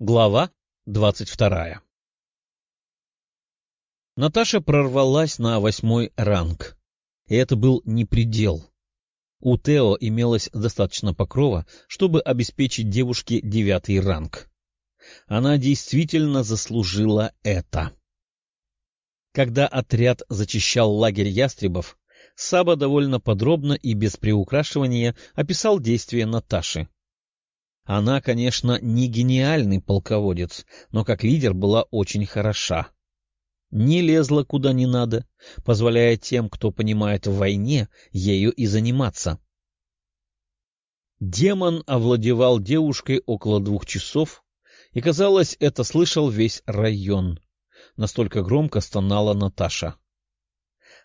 Глава двадцать вторая Наташа прорвалась на восьмой ранг, и это был не предел. У Тео имелось достаточно покрова, чтобы обеспечить девушке девятый ранг. Она действительно заслужила это. Когда отряд зачищал лагерь ястребов, Саба довольно подробно и без приукрашивания описал действия Наташи. Она, конечно, не гениальный полководец, но как лидер была очень хороша. Не лезла куда не надо, позволяя тем, кто понимает в войне, ею и заниматься. Демон овладевал девушкой около двух часов, и, казалось, это слышал весь район. Настолько громко стонала Наташа.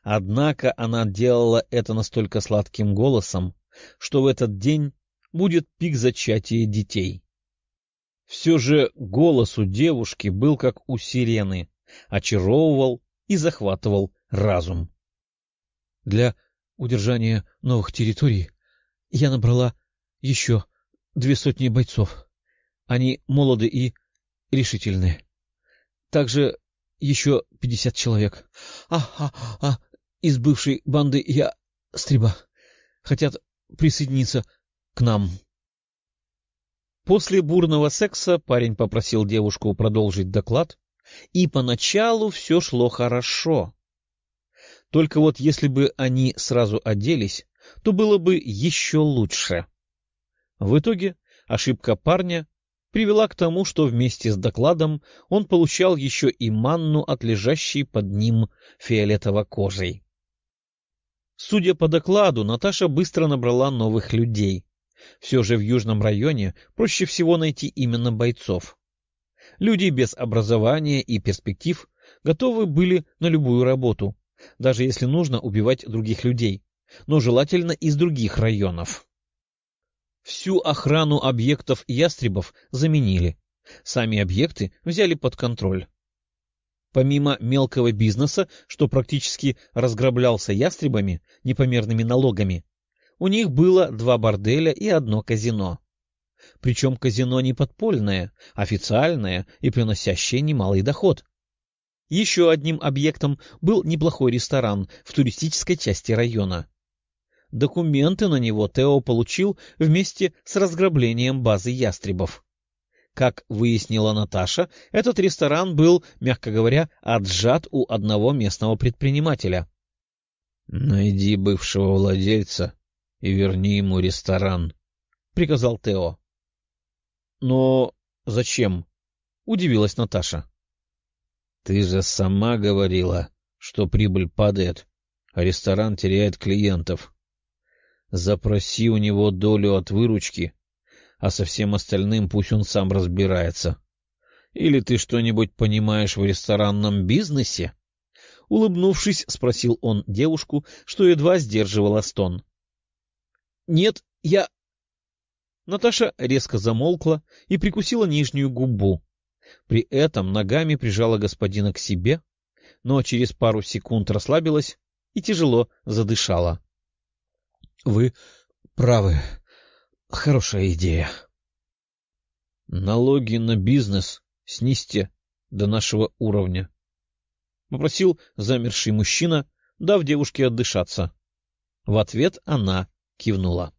Однако она делала это настолько сладким голосом, что в этот день будет пик зачатия детей. Все же голос у девушки был как у сирены, очаровывал и захватывал разум. Для удержания новых территорий я набрала еще две сотни бойцов. Они молоды и решительные. Также еще пятьдесят человек. А, а, а, из бывшей банды я Стриба. Хотят присоединиться к нам. После бурного секса парень попросил девушку продолжить доклад, и поначалу все шло хорошо. Только вот если бы они сразу оделись, то было бы еще лучше. В итоге ошибка парня привела к тому, что вместе с докладом он получал еще и манну от лежащей под ним фиолетово-кожей. Судя по докладу, Наташа быстро набрала новых людей. Все же в южном районе проще всего найти именно бойцов. Люди без образования и перспектив готовы были на любую работу, даже если нужно убивать других людей, но желательно из других районов. Всю охрану объектов ястребов заменили. Сами объекты взяли под контроль. Помимо мелкого бизнеса, что практически разграблялся ястребами, непомерными налогами, у них было два борделя и одно казино. Причем казино не подпольное, официальное и приносящее немалый доход. Еще одним объектом был неплохой ресторан в туристической части района. Документы на него Тео получил вместе с разграблением базы ястребов. Как выяснила Наташа, этот ресторан был, мягко говоря, отжат у одного местного предпринимателя. — Найди бывшего владельца и верни ему ресторан, — приказал Тео. — Но зачем? — удивилась Наташа. — Ты же сама говорила, что прибыль падает, а ресторан теряет клиентов. Запроси у него долю от выручки, а со всем остальным пусть он сам разбирается. Или ты что-нибудь понимаешь в ресторанном бизнесе? Улыбнувшись, спросил он девушку, что едва сдерживала стон. — Нет, я... Наташа резко замолкла и прикусила нижнюю губу. При этом ногами прижала господина к себе, но через пару секунд расслабилась и тяжело задышала. — Вы правы. Хорошая идея. — Налоги на бизнес снизьте до нашего уровня. — попросил замерший мужчина, дав девушке отдышаться. В ответ она кивнула.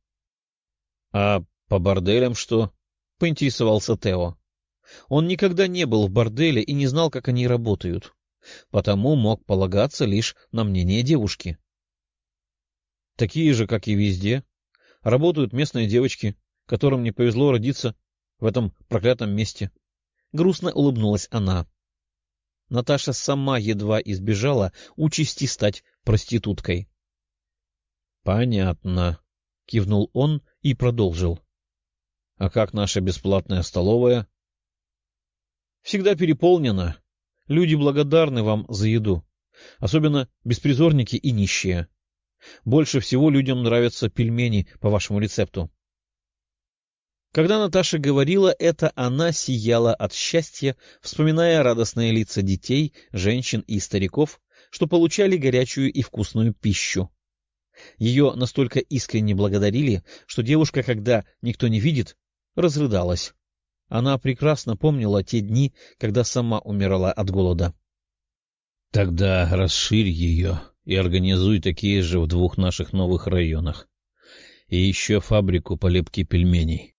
— А по борделям что? — поинтересовался Тео. Он никогда не был в борделе и не знал, как они работают, потому мог полагаться лишь на мнение девушки. — Такие же, как и везде. Работают местные девочки, которым не повезло родиться в этом проклятом месте. Грустно улыбнулась она. Наташа сама едва избежала участи стать проституткой. — Понятно, — кивнул он и продолжил. — А как наша бесплатная столовая? — Всегда переполнена. Люди благодарны вам за еду, особенно беспризорники и нищие. Больше всего людям нравятся пельмени по вашему рецепту. Когда Наташа говорила это, она сияла от счастья, вспоминая радостные лица детей, женщин и стариков, что получали горячую и вкусную пищу. Ее настолько искренне благодарили, что девушка, когда никто не видит, разрыдалась. Она прекрасно помнила те дни, когда сама умирала от голода. — Тогда расширь ее и организуй такие же в двух наших новых районах. И еще фабрику по лепке пельменей.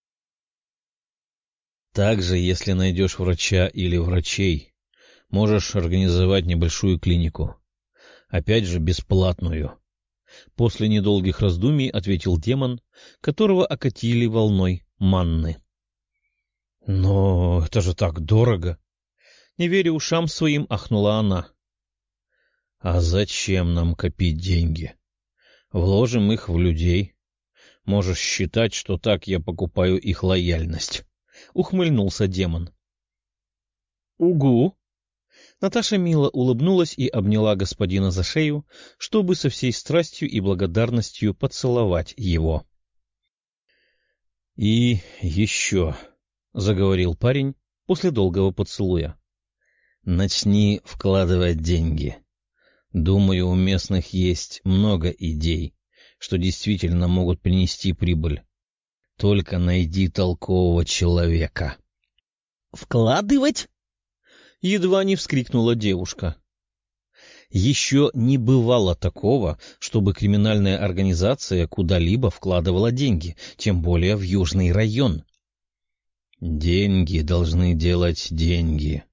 Также, если найдешь врача или врачей, можешь организовать небольшую клинику. Опять же, бесплатную. После недолгих раздумий ответил демон, которого окатили волной манны. — Но это же так дорого! Не веря ушам своим, ахнула она. — А зачем нам копить деньги? Вложим их в людей. Можешь считать, что так я покупаю их лояльность. — ухмыльнулся демон. — Угу! Наташа мило улыбнулась и обняла господина за шею, чтобы со всей страстью и благодарностью поцеловать его. — И еще, — заговорил парень после долгого поцелуя, — начни вкладывать деньги. Думаю, у местных есть много идей, что действительно могут принести прибыль. Только найди толкового человека. — Вкладывать? Едва не вскрикнула девушка. Еще не бывало такого, чтобы криминальная организация куда-либо вкладывала деньги, тем более в южный район. Деньги должны делать деньги.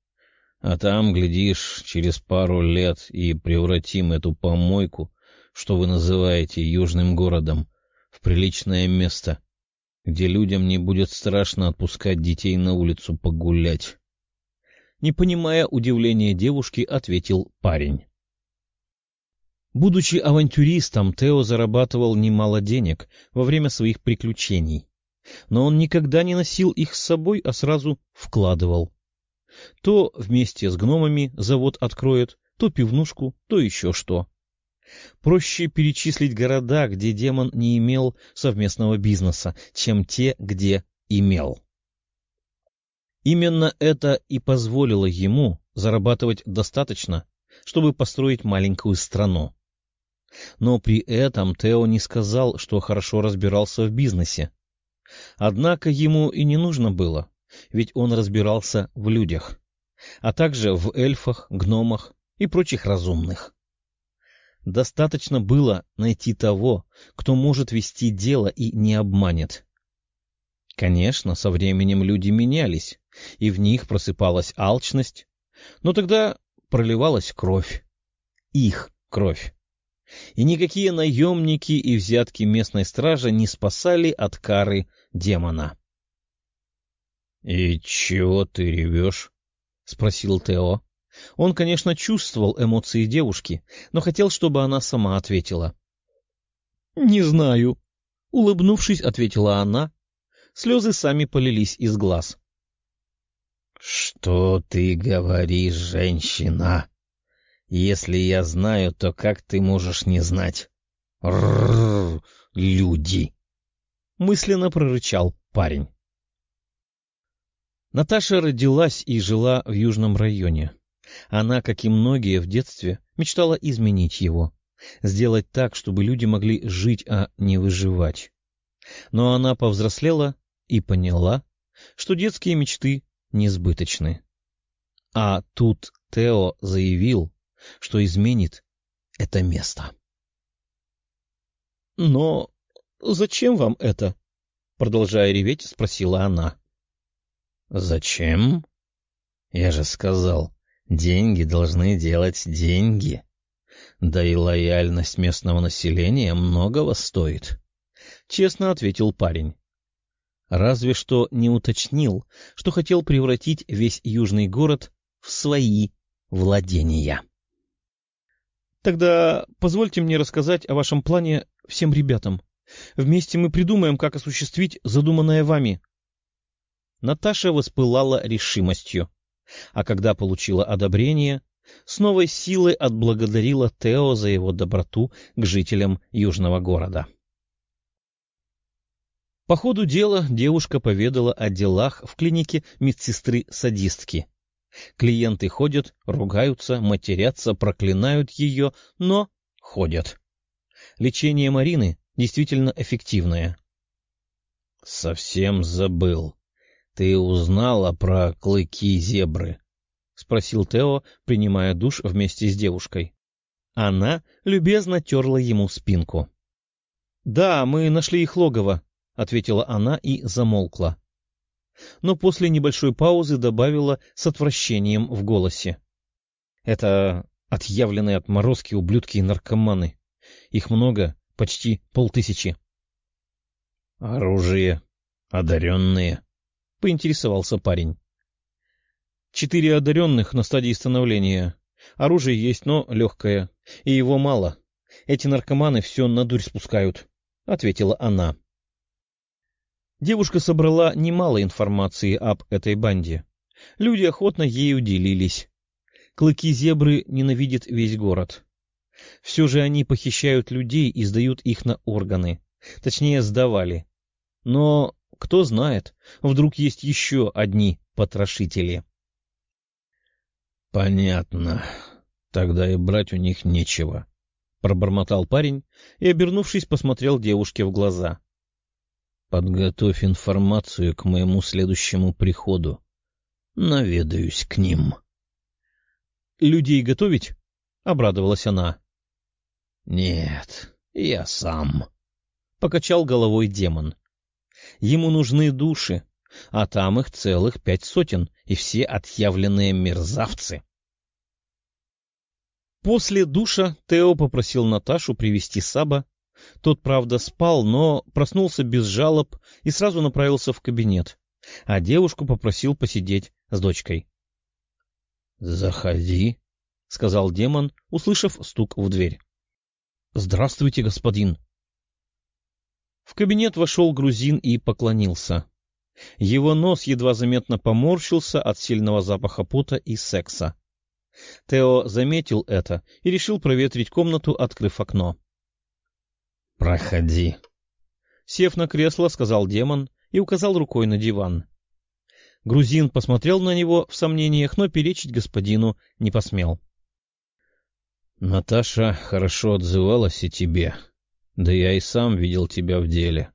А там, глядишь, через пару лет и превратим эту помойку, что вы называете южным городом, в приличное место, где людям не будет страшно отпускать детей на улицу погулять не понимая удивления девушки, ответил парень. Будучи авантюристом, Тео зарабатывал немало денег во время своих приключений, но он никогда не носил их с собой, а сразу вкладывал. То вместе с гномами завод откроет, то пивнушку, то еще что. Проще перечислить города, где демон не имел совместного бизнеса, чем те, где имел. Именно это и позволило ему зарабатывать достаточно, чтобы построить маленькую страну. Но при этом Тео не сказал, что хорошо разбирался в бизнесе. Однако ему и не нужно было, ведь он разбирался в людях, а также в эльфах, гномах и прочих разумных. Достаточно было найти того, кто может вести дело и не обманет. Конечно, со временем люди менялись, и в них просыпалась алчность, но тогда проливалась кровь. Их кровь. И никакие наемники и взятки местной стражи не спасали от кары демона. — И чего ты ревешь? — спросил Тео. Он, конечно, чувствовал эмоции девушки, но хотел, чтобы она сама ответила. — Не знаю. Улыбнувшись, ответила она. Слезы сами полились из глаз. — Что ты говоришь, женщина? Если я знаю, то как ты можешь не знать? Рррр, люди! — мысленно прорычал парень. Наташа родилась и жила в Южном районе. Она, как и многие в детстве, мечтала изменить его, сделать так, чтобы люди могли жить, а не выживать. Но она повзрослела и поняла, что детские мечты несбыточны. А тут Тео заявил, что изменит это место. — Но зачем вам это? — продолжая реветь, спросила она. — Зачем? Я же сказал, деньги должны делать деньги. Да и лояльность местного населения многого стоит. Честно ответил парень. Разве что не уточнил, что хотел превратить весь южный город в свои владения. Тогда позвольте мне рассказать о вашем плане всем ребятам. Вместе мы придумаем, как осуществить задуманное вами. Наташа воспылала решимостью, а когда получила одобрение, с новой силой отблагодарила Тео за его доброту к жителям южного города. По ходу дела девушка поведала о делах в клинике медсестры-садистки. Клиенты ходят, ругаются, матерятся, проклинают ее, но ходят. Лечение Марины действительно эффективное. — Совсем забыл. Ты узнала про клыки зебры? — спросил Тео, принимая душ вместе с девушкой. Она любезно терла ему спинку. — Да, мы нашли их логово, — ответила она и замолкла. Но после небольшой паузы добавила с отвращением в голосе. — Это отъявленные отморозки, ублюдки и наркоманы. Их много, почти полтысячи. — Оружие одаренные, — поинтересовался парень. — Четыре одаренных на стадии становления. Оружие есть, но легкое, и его мало. Эти наркоманы все на дурь спускают, — ответила она. Девушка собрала немало информации об этой банде. Люди охотно ею делились. Клыки зебры ненавидят весь город. Все же они похищают людей и сдают их на органы. Точнее, сдавали. Но кто знает, вдруг есть еще одни потрошители. — Понятно. Тогда и брать у них нечего, — пробормотал парень и, обернувшись, посмотрел девушке в глаза. — Подготовь информацию к моему следующему приходу. Наведаюсь к ним. — Людей готовить? — обрадовалась она. — Нет, я сам, — покачал головой демон. Ему нужны души, а там их целых пять сотен, и все отъявленные мерзавцы. После душа Тео попросил Наташу привести Саба. Тот, правда, спал, но проснулся без жалоб и сразу направился в кабинет, а девушку попросил посидеть с дочкой. — Заходи, — сказал демон, услышав стук в дверь. — Здравствуйте, господин. В кабинет вошел грузин и поклонился. Его нос едва заметно поморщился от сильного запаха пота и секса. Тео заметил это и решил проветрить комнату, открыв окно. — Проходи. Сев на кресло, сказал демон и указал рукой на диван. Грузин посмотрел на него в сомнениях, но перечить господину не посмел. — Наташа хорошо отзывалась о тебе, да я и сам видел тебя в деле.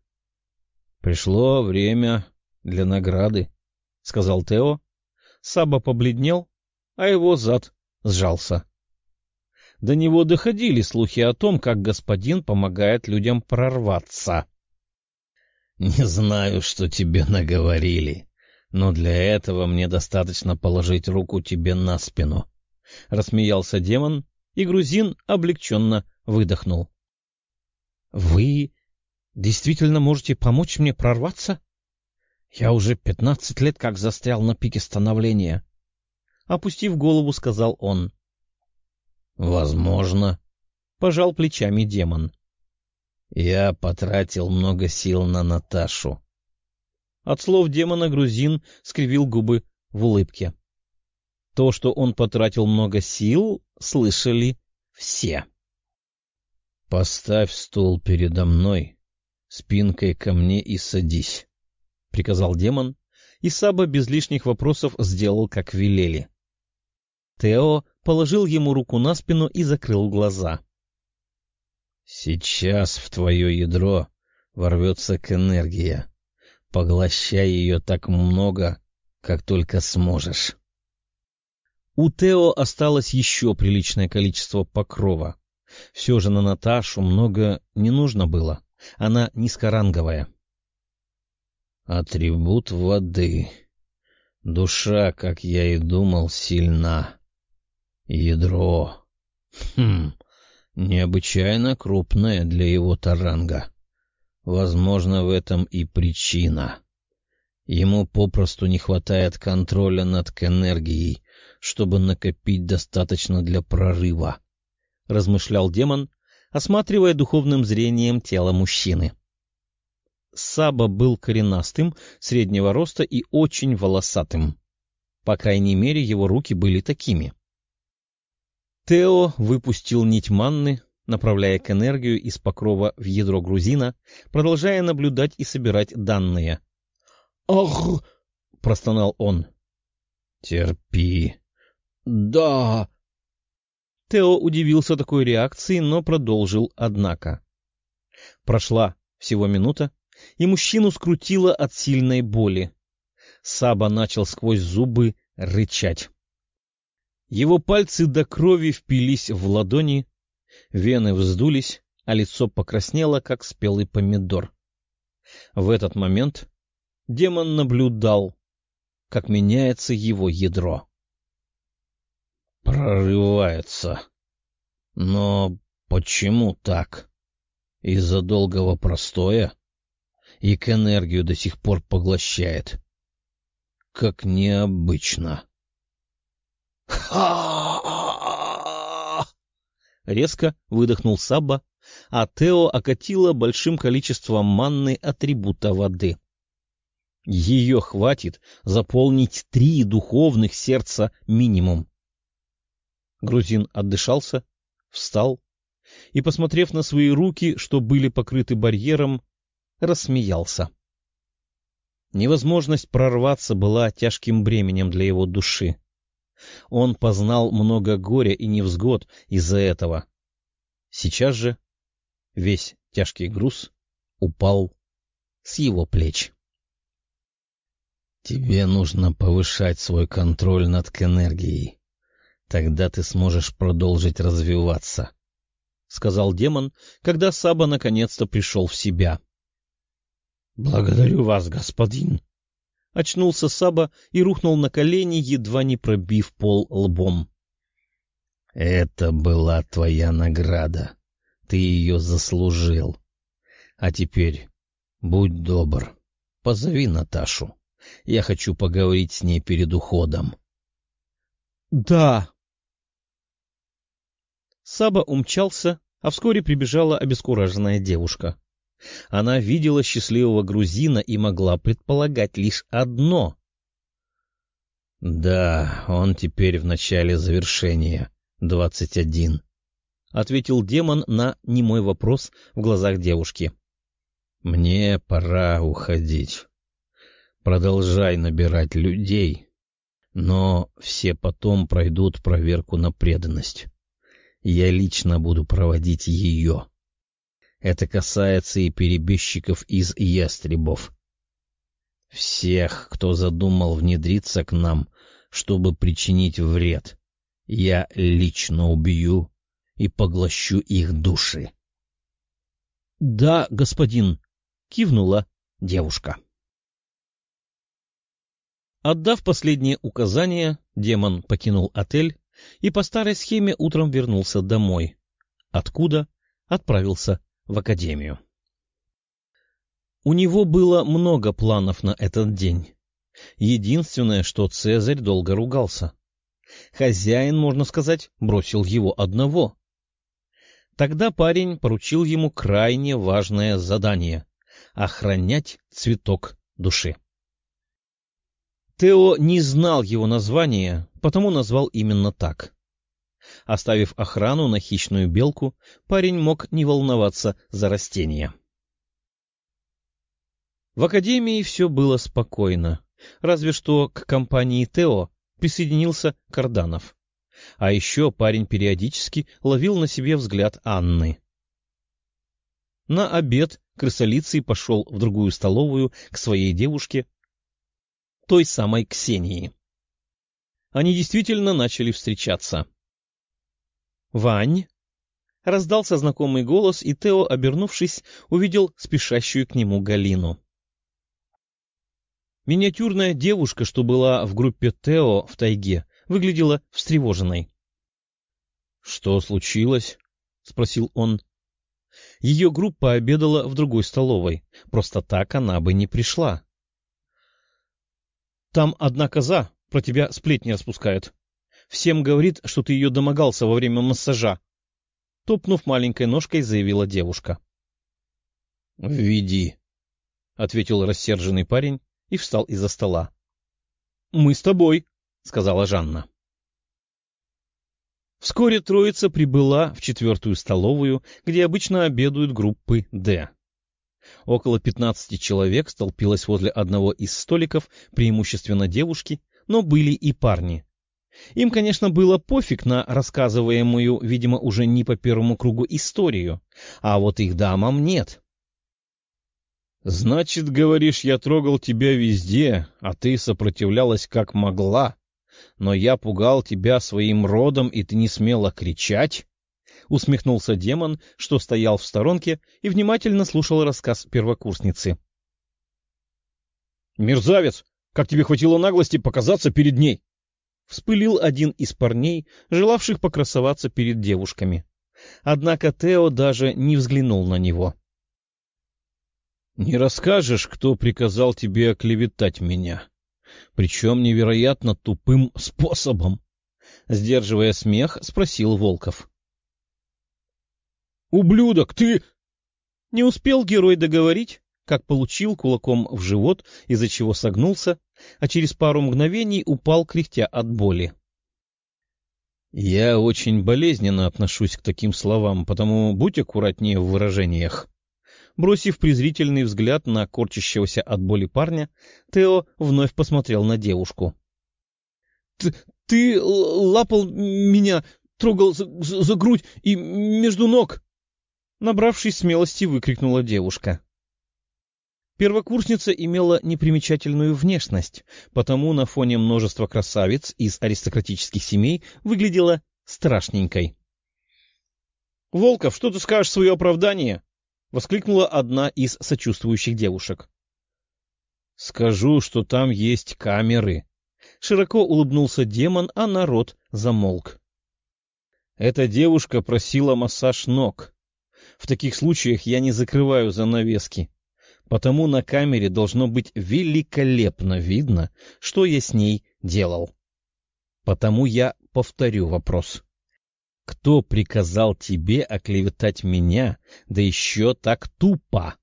Пришло время для награды, — сказал Тео. Саба побледнел, а его зад сжался. До него доходили слухи о том, как господин помогает людям прорваться. — Не знаю, что тебе наговорили, но для этого мне достаточно положить руку тебе на спину. — рассмеялся демон, и грузин облегченно выдохнул. Вы действительно можете помочь мне прорваться? Я уже пятнадцать лет как застрял на пике становления. Опустив голову, сказал он. — Возможно, — пожал плечами демон. Я потратил много сил на Наташу. От слов демона грузин скривил губы в улыбке. То, что он потратил много сил, слышали все. «Поставь стул передо мной, спинкой ко мне и садись», — приказал демон, и Саба без лишних вопросов сделал, как велели. Тео положил ему руку на спину и закрыл глаза. «Сейчас в твое ядро ворвется к энергия. Поглощай ее так много, как только сможешь». У Тео осталось еще приличное количество покрова. Все же на Наташу много не нужно было. Она низкоранговая. Атрибут воды. Душа, как я и думал, сильна. Ядро. Хм, необычайно крупное для его таранга. Возможно, в этом и причина. Ему попросту не хватает контроля над энергией, чтобы накопить достаточно для прорыва. — размышлял демон, осматривая духовным зрением тело мужчины. Саба был коренастым, среднего роста и очень волосатым. По крайней мере, его руки были такими. Тео выпустил нить манны, направляя к энергию из покрова в ядро грузина, продолжая наблюдать и собирать данные. «Ах!» — простонал он. «Терпи». «Да!» Тео удивился такой реакции, но продолжил однако. Прошла всего минута, и мужчину скрутило от сильной боли. Саба начал сквозь зубы рычать. Его пальцы до крови впились в ладони, вены вздулись, а лицо покраснело, как спелый помидор. В этот момент демон наблюдал, как меняется его ядро. Прорывается. Но почему так? Из-за долгого простоя? И к энергию до сих пор поглощает. Как необычно. Резко выдохнул Саба, а Тео окатило большим количеством манны атрибута воды. Ее хватит заполнить три духовных сердца минимум. Грузин отдышался, встал и, посмотрев на свои руки, что были покрыты барьером, рассмеялся. Невозможность прорваться была тяжким бременем для его души. Он познал много горя и невзгод из-за этого. Сейчас же весь тяжкий груз упал с его плеч. «Тебе нужно повышать свой контроль над энергией», Тогда ты сможешь продолжить развиваться, — сказал демон, когда Саба наконец-то пришел в себя. — Благодарю вас, господин. Очнулся Саба и рухнул на колени, едва не пробив пол лбом. — Это была твоя награда. Ты ее заслужил. А теперь будь добр, позови Наташу. Я хочу поговорить с ней перед уходом. — Да, Саба умчался, а вскоре прибежала обескураженная девушка. Она видела счастливого грузина и могла предполагать лишь одно. — Да, он теперь в начале завершения, двадцать один, — ответил демон на немой вопрос в глазах девушки. — Мне пора уходить. Продолжай набирать людей, но все потом пройдут проверку на преданность. Я лично буду проводить ее. Это касается и перебежчиков из ястребов. Всех, кто задумал внедриться к нам, чтобы причинить вред, я лично убью и поглощу их души. — Да, господин, — кивнула девушка. Отдав последнее указание, демон покинул отель и по старой схеме утром вернулся домой, откуда отправился в академию. У него было много планов на этот день. Единственное, что Цезарь долго ругался. Хозяин, можно сказать, бросил его одного. Тогда парень поручил ему крайне важное задание — охранять цветок души. Тео не знал его названия, потому назвал именно так. Оставив охрану на хищную белку, парень мог не волноваться за растения. В академии все было спокойно, разве что к компании Тео присоединился Карданов. А еще парень периодически ловил на себе взгляд Анны. На обед крысолицый пошел в другую столовую к своей девушке той самой Ксении. Они действительно начали встречаться. «Вань!» — раздался знакомый голос, и Тео, обернувшись, увидел спешащую к нему Галину. Миниатюрная девушка, что была в группе Тео в тайге, выглядела встревоженной. — Что случилось? — спросил он. Ее группа обедала в другой столовой, просто так она бы не пришла. Там одна коза про тебя сплетни распускает. Всем говорит, что ты ее домогался во время массажа. Топнув маленькой ножкой, заявила девушка. — Введи, — ответил рассерженный парень и встал из-за стола. — Мы с тобой, — сказала Жанна. Вскоре троица прибыла в четвертую столовую, где обычно обедают группы «Д». Около пятнадцати человек столпилось возле одного из столиков, преимущественно девушки, но были и парни. Им, конечно, было пофиг на рассказываемую, видимо, уже не по первому кругу историю, а вот их дамам нет. — Значит, говоришь, я трогал тебя везде, а ты сопротивлялась как могла, но я пугал тебя своим родом, и ты не смела кричать? — усмехнулся демон, что стоял в сторонке и внимательно слушал рассказ первокурсницы. — Мерзавец! Как тебе хватило наглости показаться перед ней? — вспылил один из парней, желавших покрасоваться перед девушками. Однако Тео даже не взглянул на него. — Не расскажешь, кто приказал тебе оклеветать меня? Причем невероятно тупым способом? — сдерживая смех, спросил Волков. — Ублюдок, ты... Не успел герой договорить, как получил кулаком в живот, из-за чего согнулся, а через пару мгновений упал, кряхтя от боли. «Я очень болезненно отношусь к таким словам, потому будь аккуратнее в выражениях». Бросив презрительный взгляд на корчащегося от боли парня, Тео вновь посмотрел на девушку. — Ты, лапал меня, трогал за, за грудь и между ног! Набравшись смелости, выкрикнула девушка. Первокурсница имела непримечательную внешность, потому на фоне множества красавиц из аристократических семей выглядела страшненькой. — Волков, что ты скажешь в свое оправдание? — воскликнула одна из сочувствующих девушек. — Скажу, что там есть камеры. Широко улыбнулся демон, а народ замолк. Эта девушка просила массаж ног. В таких случаях я не закрываю занавески потому на камере должно быть великолепно видно, что я с ней делал. Потому я повторю вопрос. Кто приказал тебе оклеветать меня, да еще так тупо?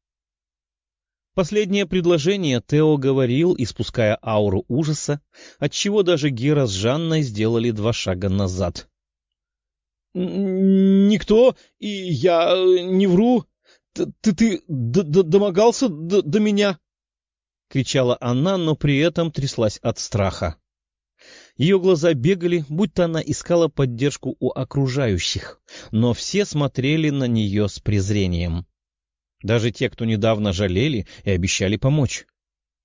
Последнее предложение Тео говорил, испуская ауру ужаса, отчего даже Гера с Жанной сделали два шага назад. — Никто, и я не вру, ты, ты домогался до, до меня? — кричала она, но при этом тряслась от страха. Ее глаза бегали, будто она искала поддержку у окружающих, но все смотрели на нее с презрением. Даже те, кто недавно жалели и обещали помочь.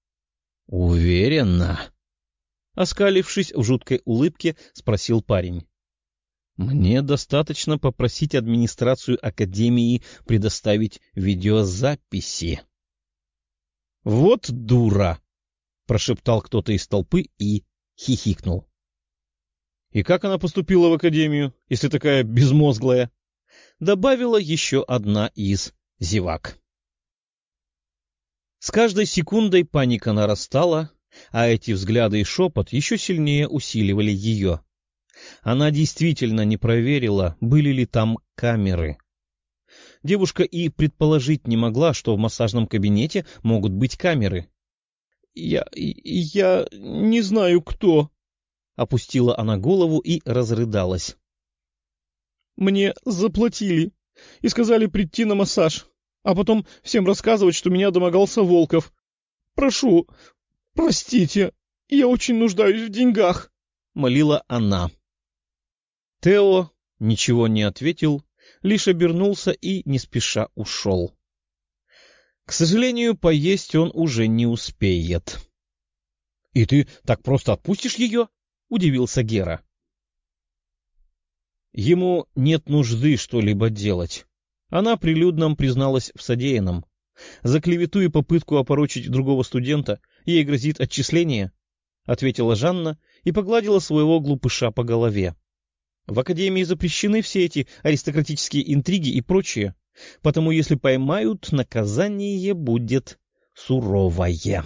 — Уверена? — оскалившись в жуткой улыбке, спросил парень. Мне достаточно попросить администрацию Академии предоставить видеозаписи. — Вот дура! — прошептал кто-то из толпы и хихикнул. — И как она поступила в Академию, если такая безмозглая? — добавила еще одна из зевак. С каждой секундой паника нарастала, а эти взгляды и шепот еще сильнее усиливали ее. Она действительно не проверила, были ли там камеры. Девушка и предположить не могла, что в массажном кабинете могут быть камеры. — Я... я не знаю, кто... — опустила она голову и разрыдалась. — Мне заплатили и сказали прийти на массаж, а потом всем рассказывать, что меня домогался Волков. Прошу, простите, я очень нуждаюсь в деньгах, — молила она. Тео ничего не ответил, лишь обернулся и не спеша ушел. К сожалению, поесть он уже не успеет. — И ты так просто отпустишь ее? — удивился Гера. Ему нет нужды что-либо делать. Она прилюдно призналась в содеянном. За клевету и попытку опорочить другого студента ей грозит отчисление, — ответила Жанна и погладила своего глупыша по голове. В Академии запрещены все эти аристократические интриги и прочее, потому если поймают, наказание будет суровое.